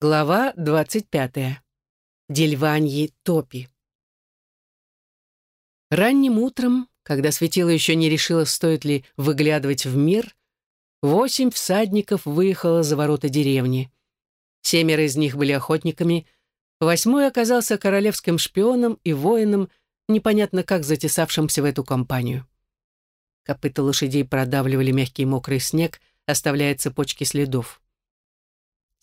Глава 25. Дельваньи топи. Ранним утром, когда светило еще не решило, стоит ли выглядывать в мир, восемь всадников выехало за ворота деревни. Семеро из них были охотниками, восьмой оказался королевским шпионом и воином, непонятно как затесавшимся в эту компанию. Копыта лошадей продавливали мягкий мокрый снег, оставляя цепочки следов.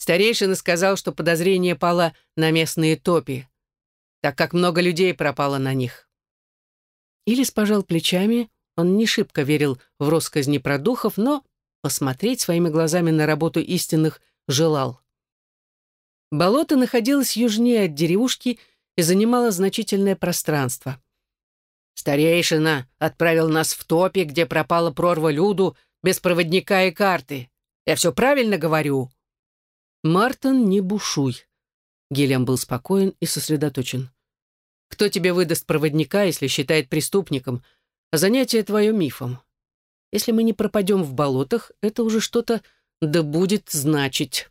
Старейшина сказал, что подозрение пало на местные топи, так как много людей пропало на них. Илис пожал плечами, он не шибко верил в россказни про духов, но посмотреть своими глазами на работу истинных желал. Болото находилось южнее от деревушки и занимало значительное пространство. «Старейшина отправил нас в топе, где пропала прорва люду, без проводника и карты. Я все правильно говорю?» «Мартин, не бушуй». Гелем был спокоен и сосредоточен. «Кто тебе выдаст проводника, если считает преступником, занятие твое мифом? Если мы не пропадем в болотах, это уже что-то да будет значить.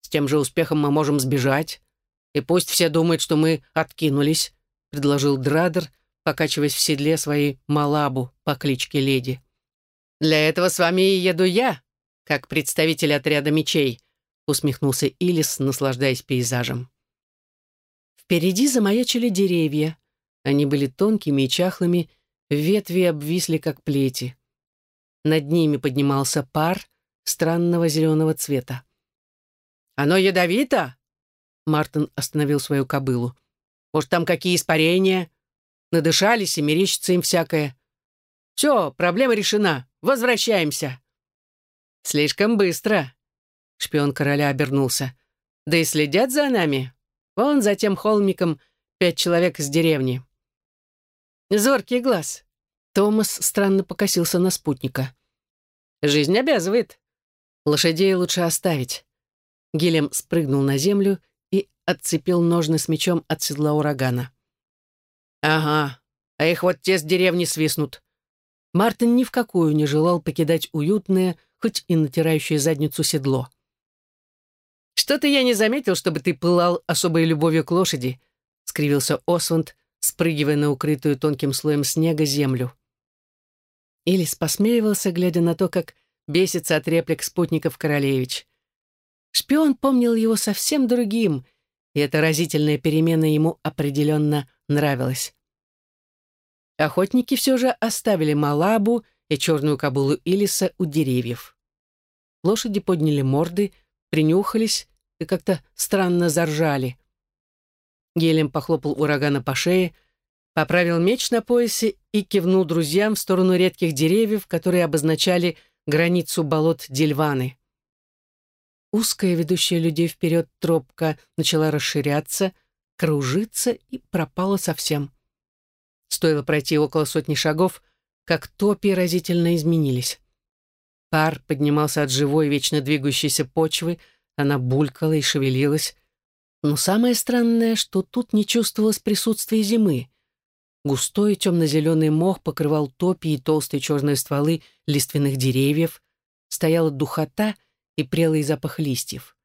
С тем же успехом мы можем сбежать, и пусть все думают, что мы откинулись», — предложил Драдер, покачиваясь в седле своей Малабу по кличке Леди. «Для этого с вами и еду я, как представитель отряда мечей», усмехнулся Илис, наслаждаясь пейзажем. Впереди замаячили деревья. Они были тонкими и чахлыми, ветви обвисли, как плети. Над ними поднимался пар странного зеленого цвета. «Оно ядовито?» Мартин остановил свою кобылу. «Может, там какие испарения? Надышались и мерещится им всякое. Все, проблема решена. Возвращаемся». «Слишком быстро», Шпион короля обернулся. «Да и следят за нами. Вон за тем холмиком пять человек из деревни». «Зоркий глаз». Томас странно покосился на спутника. «Жизнь обязывает. Лошадей лучше оставить». Гелем спрыгнул на землю и отцепил ножны с мечом от седла урагана. «Ага, а их вот те с деревни свистнут». Мартин ни в какую не желал покидать уютное, хоть и натирающее задницу седло. «Что-то я не заметил, чтобы ты пылал особой любовью к лошади», — скривился Осванд, спрыгивая на укрытую тонким слоем снега землю. Илис посмеивался, глядя на то, как бесится от реплик спутников Королевич. Шпион помнил его совсем другим, и эта разительная перемена ему определенно нравилась. Охотники все же оставили Малабу и черную кобылу Илиса у деревьев. Лошади подняли морды — принюхались и как-то странно заржали. Гелем похлопал урагана по шее, поправил меч на поясе и кивнул друзьям в сторону редких деревьев, которые обозначали границу болот Дельваны. Узкая, ведущая людей вперед тропка начала расширяться, кружиться и пропала совсем. Стоило пройти около сотни шагов, как топи разительно изменились. Пар поднимался от живой, вечно двигающейся почвы, она булькала и шевелилась. Но самое странное, что тут не чувствовалось присутствия зимы. Густой темно-зеленый мох покрывал топи и толстые черные стволы лиственных деревьев, стояла духота и прелый запах листьев.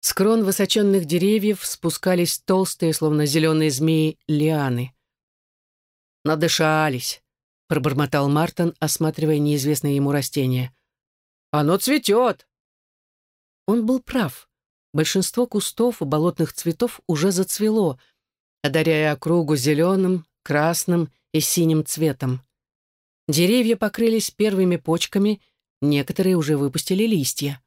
С крон высоченных деревьев спускались толстые, словно зеленые змеи, лианы. Надышались. — пробормотал Мартин, осматривая неизвестное ему растение. «Оно цветет!» Он был прав. Большинство кустов и болотных цветов уже зацвело, одаряя округу зеленым, красным и синим цветом. Деревья покрылись первыми почками, некоторые уже выпустили листья.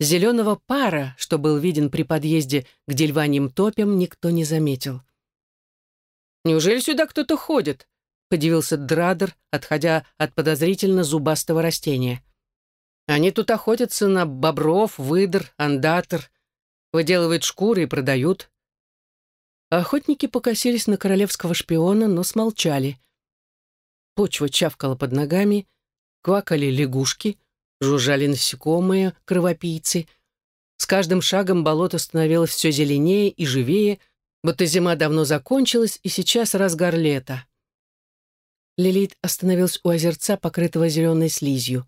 Зеленого пара, что был виден при подъезде к дельваньим топям, никто не заметил. «Неужели сюда кто-то ходит?» — подивился Драдер, отходя от подозрительно зубастого растения. «Они тут охотятся на бобров, выдр, андатор, выделывают шкуры и продают». Охотники покосились на королевского шпиона, но смолчали. Почва чавкала под ногами, квакали лягушки, жужжали насекомые, кровопийцы. С каждым шагом болото становилось все зеленее и живее, будто зима давно закончилась, и сейчас разгар лета. Лилит остановилась у озерца, покрытого зеленой слизью.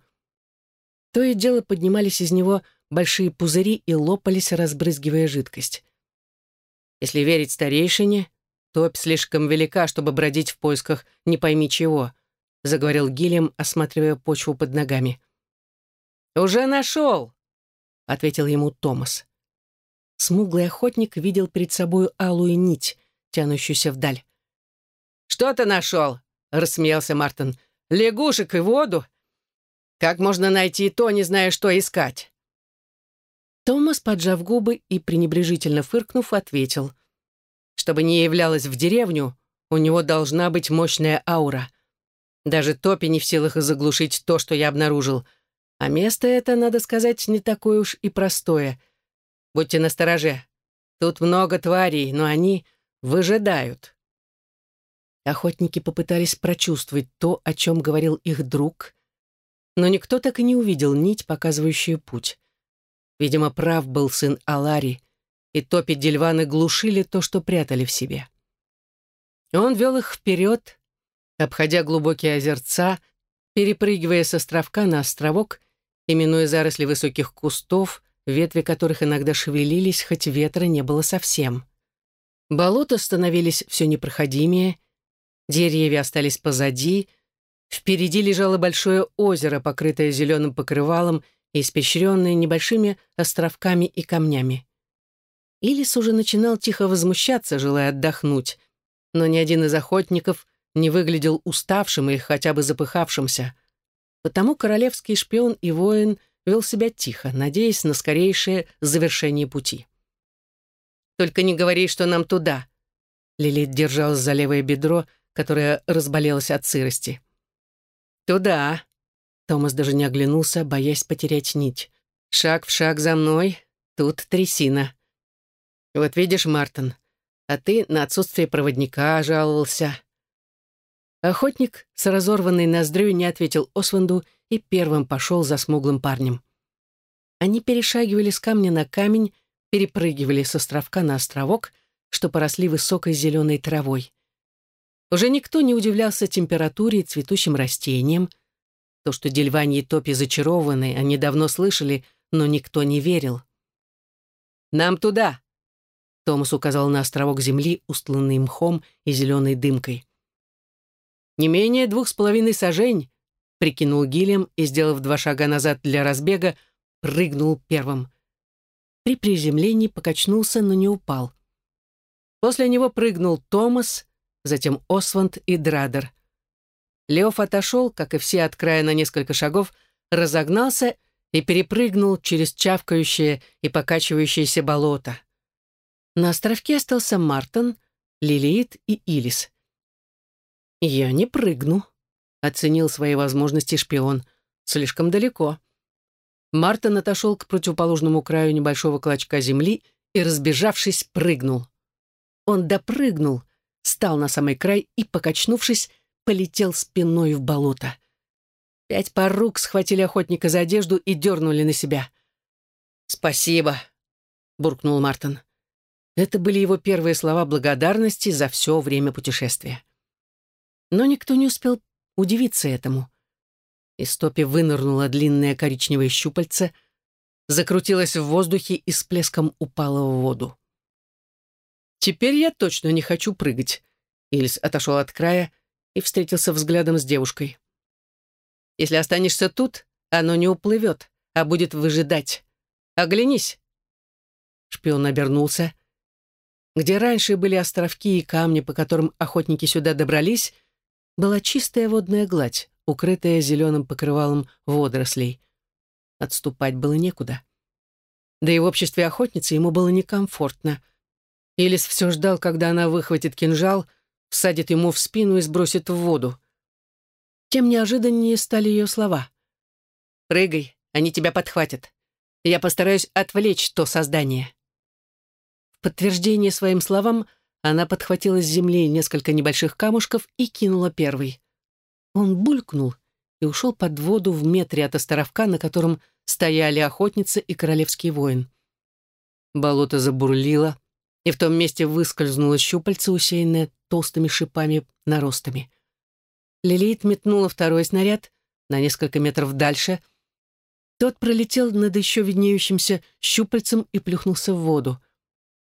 То и дело поднимались из него большие пузыри и лопались, разбрызгивая жидкость. Если верить старейшине, топь слишком велика, чтобы бродить в поисках не пойми чего, заговорил Гильям, осматривая почву под ногами. «Уже нашел!» — ответил ему Томас. Смуглый охотник видел перед собой алую нить, тянущуюся вдаль. «Что ты нашел?» — рассмеялся Мартин. «Лягушек и воду? Как можно найти то, не зная, что искать?» Томас, поджав губы и пренебрежительно фыркнув, ответил. «Чтобы не являлась в деревню, у него должна быть мощная аура. Даже топи не в силах заглушить то, что я обнаружил. А место это, надо сказать, не такое уж и простое. Будьте настороже. Тут много тварей, но они выжидают». Охотники попытались прочувствовать то, о чем говорил их друг, но никто так и не увидел нить, показывающую путь. Видимо, прав был сын Алари, и топи Дельваны глушили то, что прятали в себе. Он вел их вперед, обходя глубокие озерца, перепрыгивая с островка на островок, именуя заросли высоких кустов, ветви которых иногда шевелились, хоть ветра не было совсем. Болота становились все непроходимее, деревья остались позади, впереди лежало большое озеро, покрытое зеленым покрывалом и испещренные небольшими островками и камнями. Илис уже начинал тихо возмущаться, желая отдохнуть, но ни один из охотников не выглядел уставшим и хотя бы запыхавшимся. Потому королевский шпион и воин вел себя тихо, надеясь на скорейшее завершение пути. «Только не говори, что нам туда!» Лилит держалась за левое бедро, которое разболелось от сырости. «Туда!» Томас даже не оглянулся, боясь потерять нить. «Шаг в шаг за мной. Тут трясина. Вот видишь, Мартин, а ты на отсутствие проводника жаловался». Охотник с разорванной ноздрёй не ответил Осванду и первым пошел за смуглым парнем. Они перешагивали с камня на камень, перепрыгивали с островка на островок, что поросли высокой зеленой травой. Уже никто не удивлялся температуре и цветущим растениям, то, что Дельвани и Топи зачарованы, они давно слышали, но никто не верил. «Нам туда!» Томас указал на островок земли, устланный мхом и зеленой дымкой. «Не менее двух с половиной сажень», — прикинул Гильям и, сделав два шага назад для разбега, прыгнул первым. При приземлении покачнулся, но не упал. После него прыгнул Томас, затем Осванд и Драдер. Леоф отошел, как и все от края на несколько шагов, разогнался и перепрыгнул через чавкающее и покачивающееся болото. На островке остался Мартон, Лилит и Илис. «Я не прыгну», — оценил свои возможности шпион. «Слишком далеко». Мартон отошел к противоположному краю небольшого клочка земли и, разбежавшись, прыгнул. Он допрыгнул, стал на самый край и, покачнувшись, полетел спиной в болото. Пять пар рук схватили охотника за одежду и дернули на себя. «Спасибо», — буркнул Мартин. Это были его первые слова благодарности за все время путешествия. Но никто не успел удивиться этому. Из топи вынырнула длинное коричневое щупальце, закрутилась в воздухе и с плеском упала в воду. «Теперь я точно не хочу прыгать», — Ильс отошел от края и встретился взглядом с девушкой. «Если останешься тут, оно не уплывет, а будет выжидать. Оглянись!» Шпион обернулся. Где раньше были островки и камни, по которым охотники сюда добрались, была чистая водная гладь, укрытая зеленым покрывалом водорослей. Отступать было некуда. Да и в обществе охотницы ему было некомфортно. Элис все ждал, когда она выхватит кинжал — всадит ему в спину и сбросит в воду. Тем неожиданнее стали ее слова. «Прыгай, они тебя подхватят. Я постараюсь отвлечь то создание». В подтверждение своим словам она подхватила с земли несколько небольших камушков и кинула первый. Он булькнул и ушел под воду в метре от островка, на котором стояли охотница и королевский воин. Болото забурлило, и в том месте выскользнуло щупальце, усеянное толстыми шипами-наростами. Лилит метнула второй снаряд на несколько метров дальше. Тот пролетел над еще виднеющимся щупальцем и плюхнулся в воду.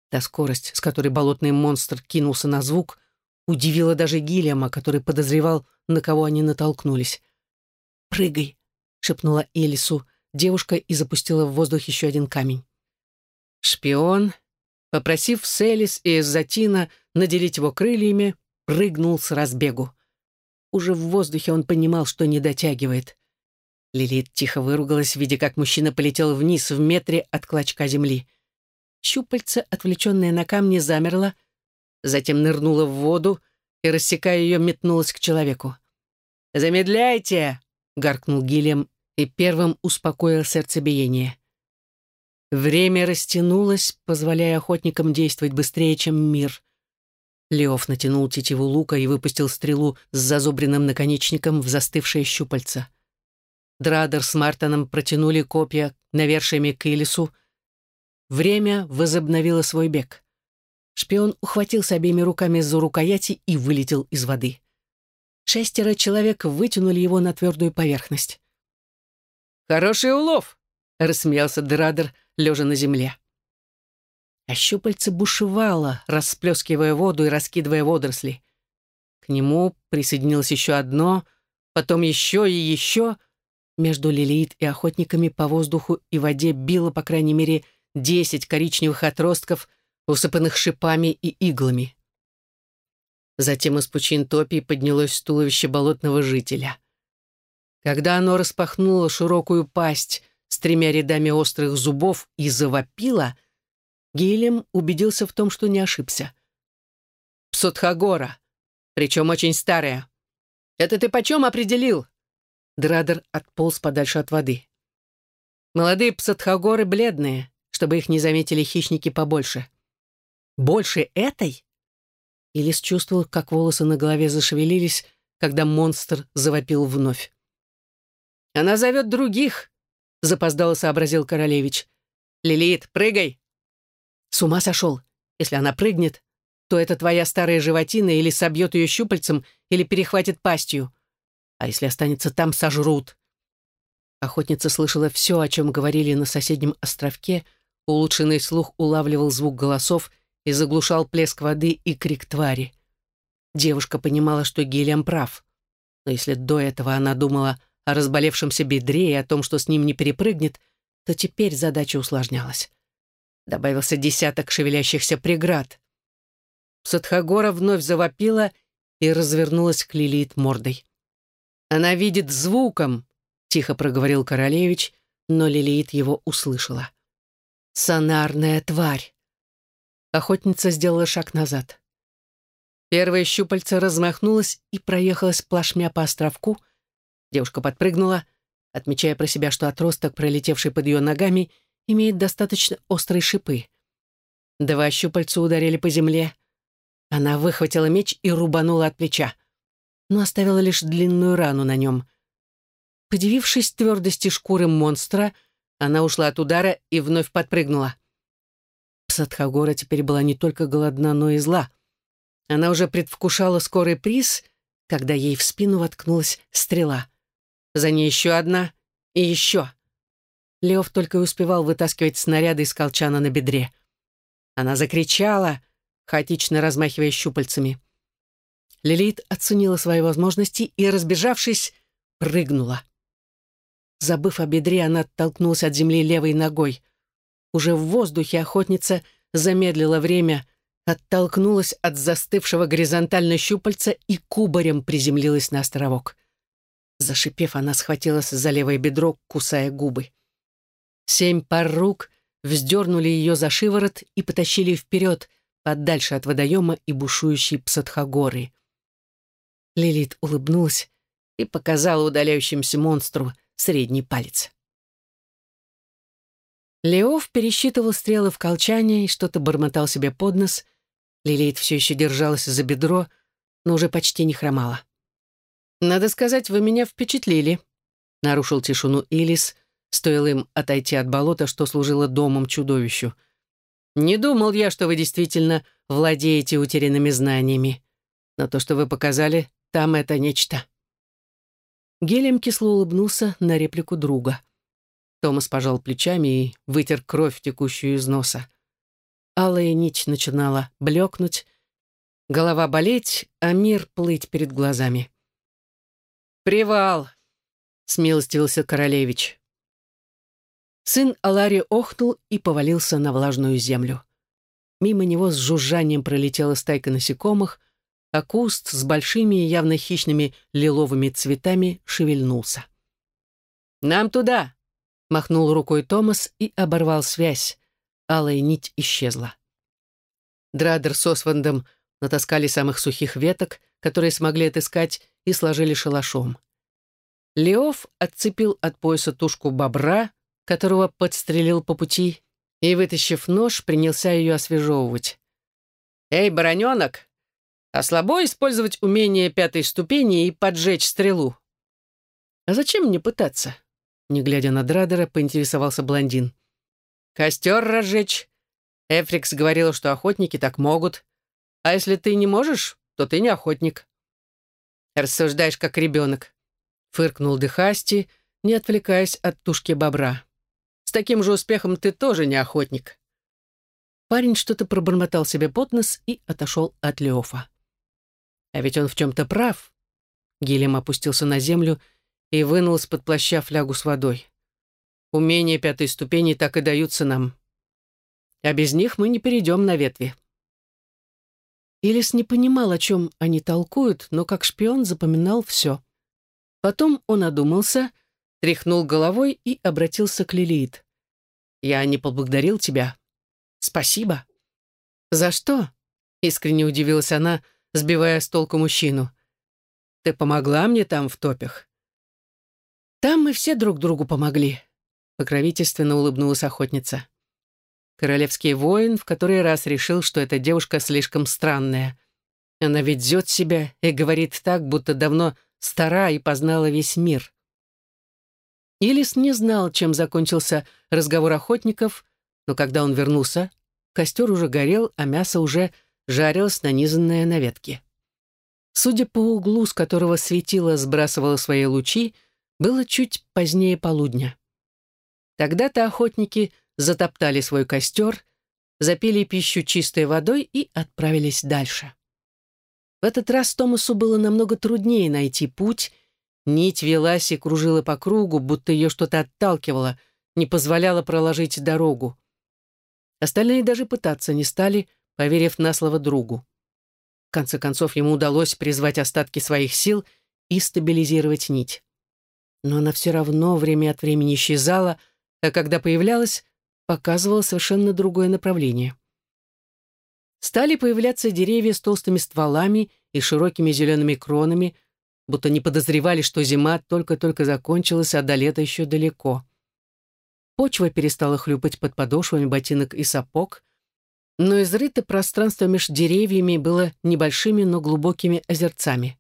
Та скорость, с которой болотный монстр кинулся на звук, удивила даже Гильяма, который подозревал, на кого они натолкнулись. «Прыгай!» — шепнула Элису девушка и запустила в воздух еще один камень. Шпион, попросив Селис и Эзотина наделить его крыльями, прыгнул с разбегу. Уже в воздухе он понимал, что не дотягивает. Лилит тихо выругалась, видя, как мужчина полетел вниз в метре от клочка земли. Щупальце, отвлеченное на камне, замерло, затем нырнуло в воду и, рассекая ее, метнулось к человеку. «Замедляйте!» — гаркнул Гильям и первым успокоил сердцебиение. Время растянулось, позволяя охотникам действовать быстрее, чем мир. Леоф натянул тетиву лука и выпустил стрелу с зазубренным наконечником в застывшее щупальце. Драдер с Мартоном протянули копья навершиями к Илису. Время возобновило свой бег. Шпион ухватился обеими руками за рукояти и вылетел из воды. Шестеро человек вытянули его на твердую поверхность. «Хороший улов!» — рассмеялся Драдер, лежа на земле. А щупальце бушевало, расплескивая воду и раскидывая водоросли. К нему присоединилось еще одно, потом еще и еще. Между Лилит и охотниками по воздуху и воде било, по крайней мере, десять коричневых отростков, усыпанных шипами и иглами. Затем из пучин топи поднялось туловище болотного жителя. Когда оно распахнуло широкую пасть с тремя рядами острых зубов и завопило, Гилем убедился в том, что не ошибся. «Псотхагора, причем очень старая. Это ты почем определил?» Драдер отполз подальше от воды. «Молодые псотхагоры бледные, чтобы их не заметили хищники побольше». «Больше этой?» Илис чувствовал, как волосы на голове зашевелились, когда монстр завопил вновь. «Она зовет других», — запоздало сообразил королевич. «Лилит, прыгай!» «С ума сошел. Если она прыгнет, то это твоя старая животина или собьет ее щупальцем, или перехватит пастью. А если останется там, сожрут». Охотница слышала все, о чем говорили на соседнем островке, улучшенный слух улавливал звук голосов и заглушал плеск воды и крик твари. Девушка понимала, что Гильям прав. Но если до этого она думала о разболевшемся бедре и о том, что с ним не перепрыгнет, то теперь задача усложнялась. Добавился десяток шевелящихся преград. Садхагора вновь завопила и развернулась к Лилит мордой. «Она видит звуком», — тихо проговорил королевич, но Лилит его услышала. «Сонарная тварь!» Охотница сделала шаг назад. Первое щупальце размахнулось и проехалось плашмя по островку — Девушка подпрыгнула, отмечая про себя, что отросток, пролетевший под ее ногами, имеет достаточно острые шипы. Два щупальца ударили по земле. Она выхватила меч и рубанула от плеча, но оставила лишь длинную рану на нем. Подивившись твердости шкуры монстра, она ушла от удара и вновь подпрыгнула. Псадхагора теперь была не только голодна, но и зла. Она уже предвкушала скорый приз, когда ей в спину воткнулась стрела. За ней еще одна и еще. Леов только и успевал вытаскивать снаряды из колчана на бедре. Она закричала, хаотично размахивая щупальцами. Лилит оценила свои возможности и, разбежавшись, прыгнула. Забыв о бедре, она оттолкнулась от земли левой ногой. Уже в воздухе охотница замедлила время, оттолкнулась от застывшего горизонтально щупальца и кубарем приземлилась на островок. Зашипев, она схватилась за левое бедро, кусая губы. Семь пар рук вздернули ее за шиворот и потащили вперед, подальше от водоема и бушующей Псадхагоры. Лилит улыбнулась и показала удаляющемуся монстру средний палец. Леов пересчитывал стрелы в колчане и что-то бормотал себе под нос. Лилит все еще держалась за бедро, но уже почти не хромала. «Надо сказать, вы меня впечатлили», — нарушил тишину Илис, стоило им отойти от болота, что служило домом чудовищу. «Не думал я, что вы действительно владеете утерянными знаниями. Но то, что вы показали, там это нечто». Гелем кисло улыбнулся на реплику друга. Томас пожал плечами и вытер кровь, текущую из носа. Алая нить начинала блекнуть, голова болеть, а мир плыть перед глазами. «Привал!» — смилостивился королевич. Сын Алари охнул и повалился на влажную землю. Мимо него с жужжанием пролетела стайка насекомых, а куст с большими явно хищными лиловыми цветами шевельнулся. «Нам туда!» — махнул рукой Томас и оборвал связь. Алая нить исчезла. Драдер с Освандом натаскали самых сухих веток, которые смогли отыскать, и сложили шалашом. Леоф отцепил от пояса тушку бобра, которого подстрелил по пути, и, вытащив нож, принялся ее освежевывать. «Эй, бароненок, а слабо использовать умение пятой ступени и поджечь стрелу?» «А зачем мне пытаться?» Не глядя на Драдера, поинтересовался блондин. «Костер разжечь?» Эфрикс говорил, что охотники так могут. А если ты не можешь, то ты не охотник. Рассуждаешь, как ребенок. Фыркнул Дехасти, не отвлекаясь от тушки бобра таким же успехом ты тоже не охотник». Парень что-то пробормотал себе под нос и отошел от Леофа. А ведь он в чем-то прав. Гилем опустился на землю и вынул из-под плаща флягу с водой. Умения пятой ступени так и даются нам. А без них мы не перейдем на ветви. Илис не понимал, о чем они толкуют, но как шпион запоминал все. Потом он одумался — тряхнул головой и обратился к Лилит. «Я не поблагодарил тебя. Спасибо». «За что?» — искренне удивилась она, сбивая с толку мужчину. «Ты помогла мне там, в топях?» «Там мы все друг другу помогли», — покровительственно улыбнулась охотница. Королевский воин в который раз решил, что эта девушка слишком странная. Она ведет себя и говорит так, будто давно стара и познала весь мир. Илис не знал, чем закончился разговор охотников, но когда он вернулся, костер уже горел, а мясо уже жарилось, нанизанное на ветки. Судя по углу, с которого светило сбрасывало свои лучи, было чуть позднее полудня. Тогда-то охотники затоптали свой костер, запили пищу чистой водой и отправились дальше. В этот раз Томасу было намного труднее найти путь, Нить велась и кружила по кругу, будто ее что-то отталкивало, не позволяло проложить дорогу. Остальные даже пытаться не стали, поверив на слово другу. В конце концов, ему удалось призвать остатки своих сил и стабилизировать нить. Но она все равно время от времени исчезала, а когда появлялась, показывала совершенно другое направление. Стали появляться деревья с толстыми стволами и широкими зелеными кронами, будто не подозревали, что зима только-только закончилась, а до лета еще далеко. Почва перестала хлюпать под подошвами ботинок и сапог, но изрыто пространство между деревьями было небольшими, но глубокими озерцами.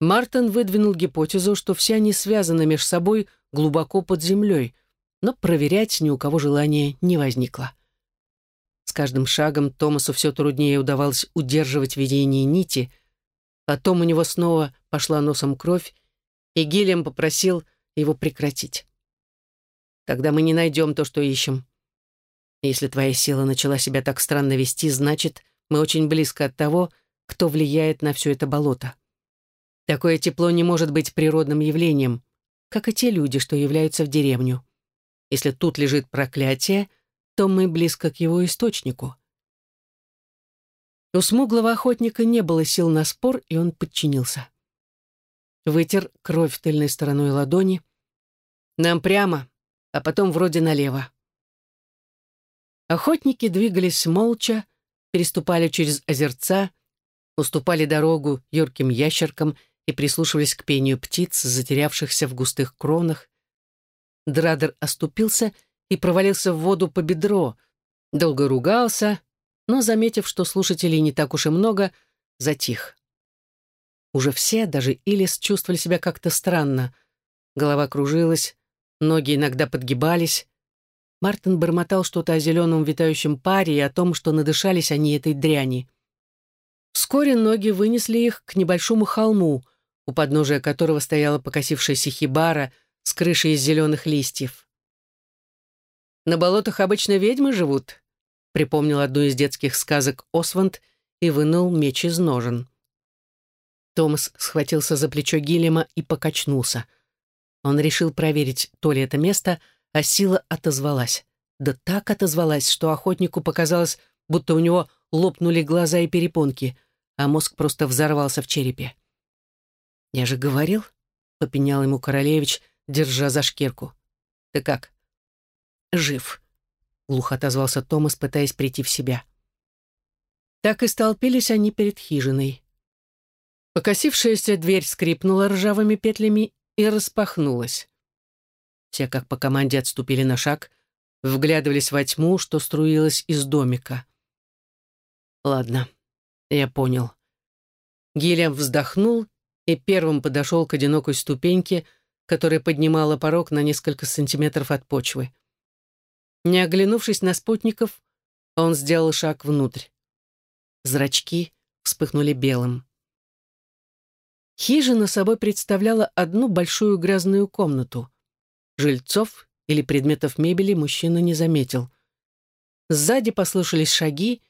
Мартин выдвинул гипотезу, что все они связаны между собой глубоко под землей, но проверять ни у кого желания не возникло. С каждым шагом Томасу все труднее удавалось удерживать видение нити — Потом у него снова пошла носом кровь, и Гильям попросил его прекратить. Тогда мы не найдем то, что ищем. Если твоя сила начала себя так странно вести, значит, мы очень близко от того, кто влияет на все это болото. Такое тепло не может быть природным явлением, как и те люди, что являются в деревню. Если тут лежит проклятие, то мы близко к его источнику. У смуглого охотника не было сил на спор, и он подчинился. Вытер кровь тыльной стороной ладони. «Нам прямо, а потом вроде налево». Охотники двигались молча, переступали через озерца, уступали дорогу юрким ящеркам и прислушивались к пению птиц, затерявшихся в густых кронах. Драдер оступился и провалился в воду по бедро, долго ругался, но, заметив, что слушателей не так уж и много, затих. Уже все, даже Илис, чувствовали себя как-то странно. Голова кружилась, ноги иногда подгибались. Мартин бормотал что-то о зеленом витающем паре и о том, что надышались они этой дряни. Вскоре ноги вынесли их к небольшому холму, у подножия которого стояла покосившаяся хибара с крышей из зеленых листьев. На болотах обычно ведьмы живут», — припомнил одну из детских сказок Осванд и вынул меч из ножен. Томас схватился за плечо Гиллема и покачнулся. Он решил проверить, то ли это место, а сила отозвалась. Да так отозвалась, что охотнику показалось, будто у него лопнули глаза и перепонки, а мозг просто взорвался в черепе. «Я же говорил», — попенял ему Королевич, держа за шкирку. «Ты как?» «Жив», — глухо отозвался Томас, пытаясь прийти в себя. Так и столпились они перед хижиной. Покосившаяся дверь скрипнула ржавыми петлями и распахнулась. Все как по команде отступили на шаг, вглядывались во тьму, что струилась из домика. «Ладно, я понял». Гильям вздохнул и первым подошел к одинокой ступеньке, которая поднимала порог на несколько сантиметров от почвы. Не оглянувшись на спутников, он сделал шаг внутрь. Зрачки вспыхнули белым. Хижина собой представляла одну большую грязную комнату. Жильцов или предметов мебели мужчина не заметил. Сзади послышались шаги,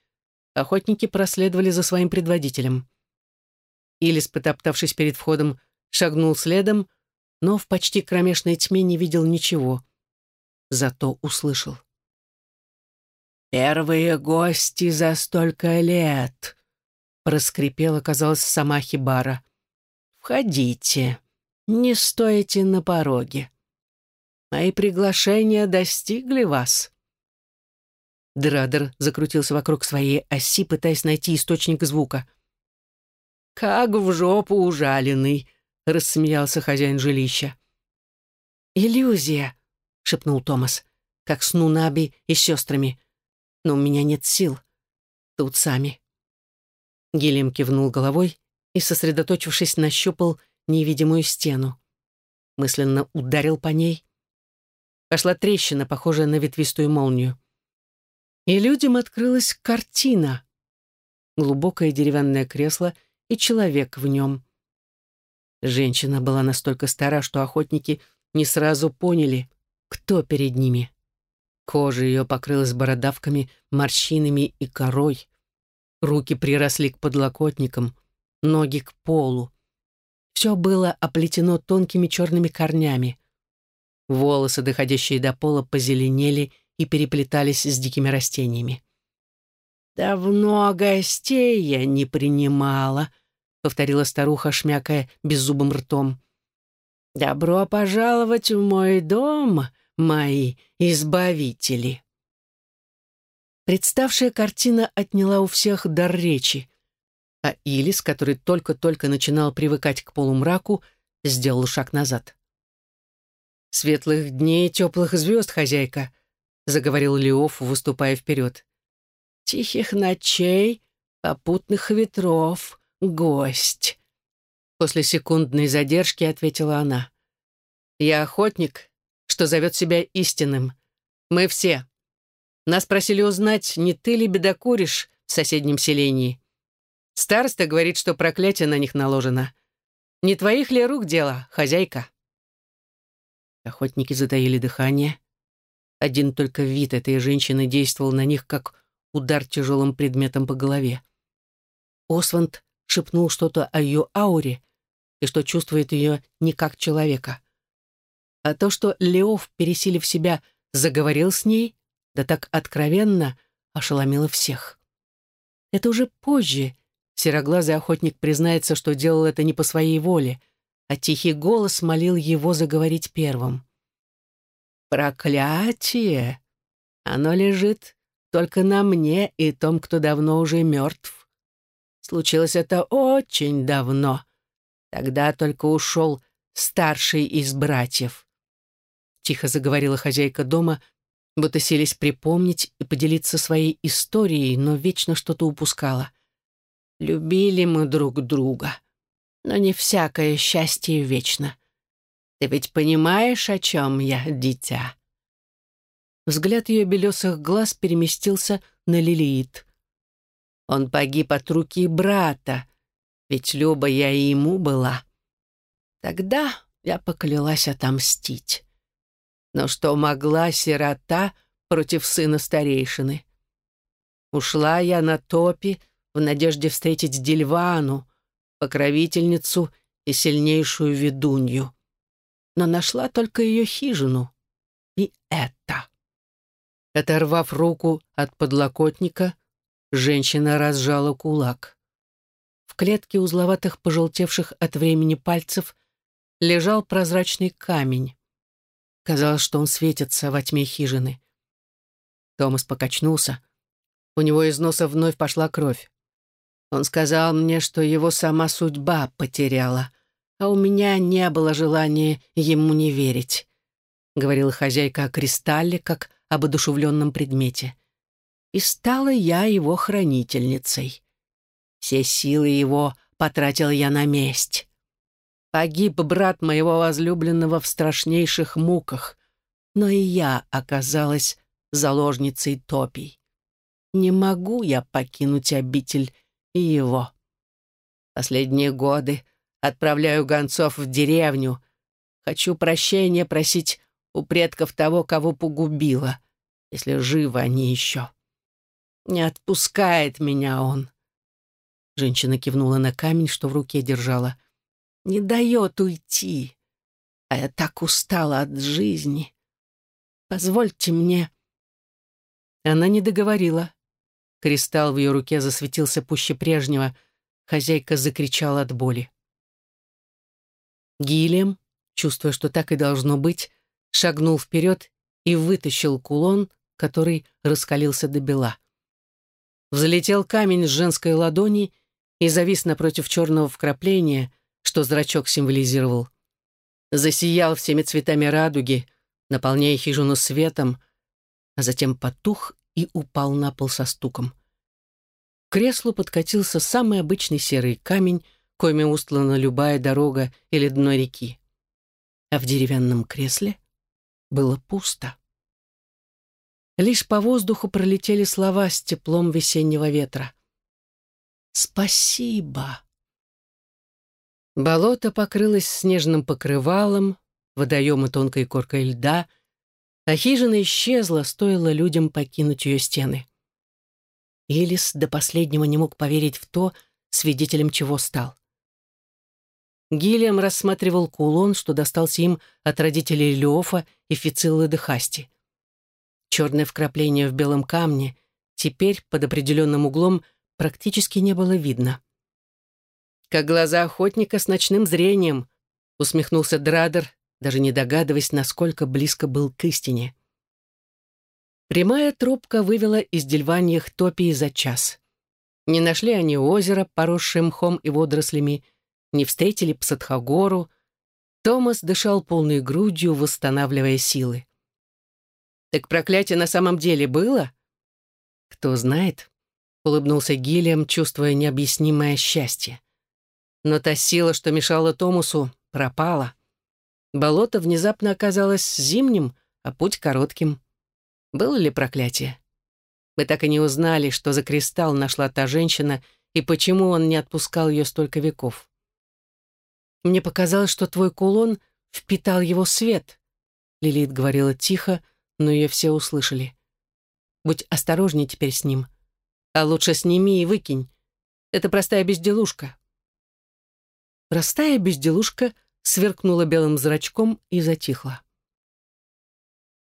охотники проследовали за своим предводителем. Илис, потоптавшись перед входом, шагнул следом, но в почти кромешной тьме не видел ничего. Зато услышал. «Первые гости за столько лет!» — проскрипела, казалось, сама Хибара. «Входите, не стойте на пороге. Мои приглашения достигли вас». Драдер закрутился вокруг своей оси, пытаясь найти источник звука. «Как в жопу ужаленный!» — рассмеялся хозяин жилища. «Иллюзия!» — шепнул Томас, как с Нунаби и сестрами. «Но у меня нет сил. Тут сами». Гелем кивнул головой и, сосредоточившись, нащупал невидимую стену. Мысленно ударил по ней. Пошла трещина, похожая на ветвистую молнию. И людям открылась картина. Глубокое деревянное кресло и человек в нем. Женщина была настолько стара, что охотники не сразу поняли, кто перед ними. Кожа ее покрылась бородавками, морщинами и корой. Руки приросли к подлокотникам, ноги к полу. Все было оплетено тонкими черными корнями. Волосы, доходящие до пола, позеленели и переплетались с дикими растениями. «Давно гостей я не принимала», — повторила старуха, шмякая беззубым ртом. «Добро пожаловать в мой дом, мои избавители». Представшая картина отняла у всех дар речи а Илис, который только-только начинал привыкать к полумраку, сделал шаг назад. «Светлых дней, теплых звезд, хозяйка», — заговорил Леоф, выступая вперед. «Тихих ночей, попутных ветров, гость», — после секундной задержки ответила она. «Я охотник, что зовет себя истинным. Мы все. Нас просили узнать, не ты ли бедокуришь в соседнем селении. Староста говорит, что проклятие на них наложено. Не твоих ли рук дело, хозяйка?» Охотники затаили дыхание. Один только вид этой женщины действовал на них, как удар тяжелым предметом по голове. Осванд шепнул что-то о ее ауре и что чувствует ее не как человека. А то, что Леов, пересилив себя, заговорил с ней, да так откровенно, ошеломило всех. Это уже позже Сероглазый охотник признается, что делал это не по своей воле, а тихий голос молил его заговорить первым. «Проклятие! Оно лежит только на мне и том, кто давно уже мертв. Случилось это очень давно. Тогда только ушел старший из братьев». Тихо заговорила хозяйка дома, будто селись припомнить и поделиться своей историей, но вечно что-то упускала. Любили мы друг друга. Но не всякое счастье вечно. Ты ведь понимаешь, о чем я, дитя?» Взгляд ее белесых глаз переместился на Лилит. «Он погиб от руки брата, ведь Люба я и ему была. Тогда я поклялась отомстить. Но что могла сирота против сына старейшины. Ушла я на топи в надежде встретить Дельвану, покровительницу и сильнейшую ведунью. Но нашла только ее хижину. И это. Оторвав руку от подлокотника, женщина разжала кулак. В клетке узловатых, пожелтевших от времени пальцев лежал прозрачный камень. Казалось, что он светится во тьме хижины. Томас покачнулся. У него из носа вновь пошла кровь. Он сказал мне, что его сама судьба потеряла, а у меня не было желания ему не верить. Говорила хозяйка о кристалле, как об одушевленном предмете. И стала я его хранительницей. Все силы его потратил я на месть. Погиб брат моего возлюбленного в страшнейших муках, но и я оказалась заложницей топий. Не могу я покинуть обитель и его. Последние годы отправляю гонцов в деревню. Хочу прощения просить у предков того, кого погубила, если живы они еще. Не отпускает меня он. Женщина кивнула на камень, что в руке держала. Не дает уйти. А я так устала от жизни. Позвольте мне. Она не договорила. Кристалл в ее руке засветился пуще прежнего. Хозяйка закричала от боли. Гилем, чувствуя, что так и должно быть, шагнул вперед и вытащил кулон, который раскалился до бела. Взлетел камень с женской ладони и завис напротив черного вкрапления, что зрачок символизировал. Засиял всеми цветами радуги, наполняя хижину светом, а затем потух и упал на пол со стуком. К креслу подкатился самый обычный серый камень, коими устлана любая дорога или дно реки. А в деревянном кресле было пусто. Лишь по воздуху пролетели слова с теплом весеннего ветра. «Спасибо!» Болото покрылось снежным покрывалом, водоемы тонкой коркой льда — а хижина исчезла, стоило людям покинуть ее стены. Илис до последнего не мог поверить в то, свидетелем чего стал. Гильям рассматривал кулон, что достался им от родителей Леофа и Фициллы де Хасти. Черное вкрапление в белом камне теперь под определенным углом практически не было видно. «Как глаза охотника с ночным зрением», — усмехнулся Драдер, даже не догадываясь, насколько близко был к истине. Прямая трубка вывела из дельваньих топии за час. Не нашли они озеро, поросшее мхом и водорослями, не встретили Псадхагору. Томас дышал полной грудью, восстанавливая силы. «Так проклятие на самом деле было?» «Кто знает», — улыбнулся Гиллиам, чувствуя необъяснимое счастье. Но та сила, что мешала Томасу, пропала. Болото внезапно оказалось зимним, а путь коротким. Было ли проклятие? Мы так и не узнали, что за кристалл нашла та женщина и почему он не отпускал ее столько веков. Мне показалось, что твой кулон впитал его свет. Лилит говорила тихо, но ее все услышали. Будь осторожней теперь с ним. А лучше сними и выкинь. Это простая безделушка. Простая безделушка — сверкнула белым зрачком и затихла.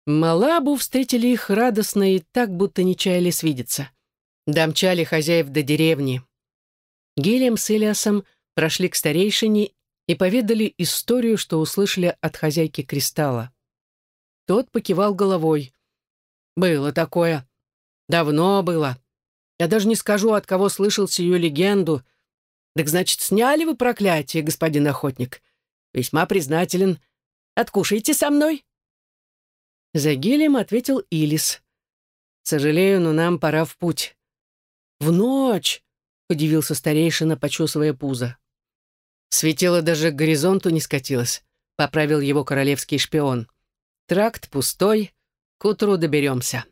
Малабу встретили их радостно и так, будто не чаяли свидеться. Домчали хозяев до деревни. Гелием с Элиасом прошли к старейшине и поведали историю, что услышали от хозяйки кристалла. Тот покивал головой. «Было такое. Давно было. Я даже не скажу, от кого слышал сию легенду. Так значит, сняли вы проклятие, господин охотник? Весьма признателен. Откушайте со мной?» За гелем ответил Илис. «Сожалею, но нам пора в путь». «В ночь!» — удивился старейшина, почесывая пузо. Светило даже к горизонту не скатилось, — поправил его королевский шпион. «Тракт пустой, к утру доберемся».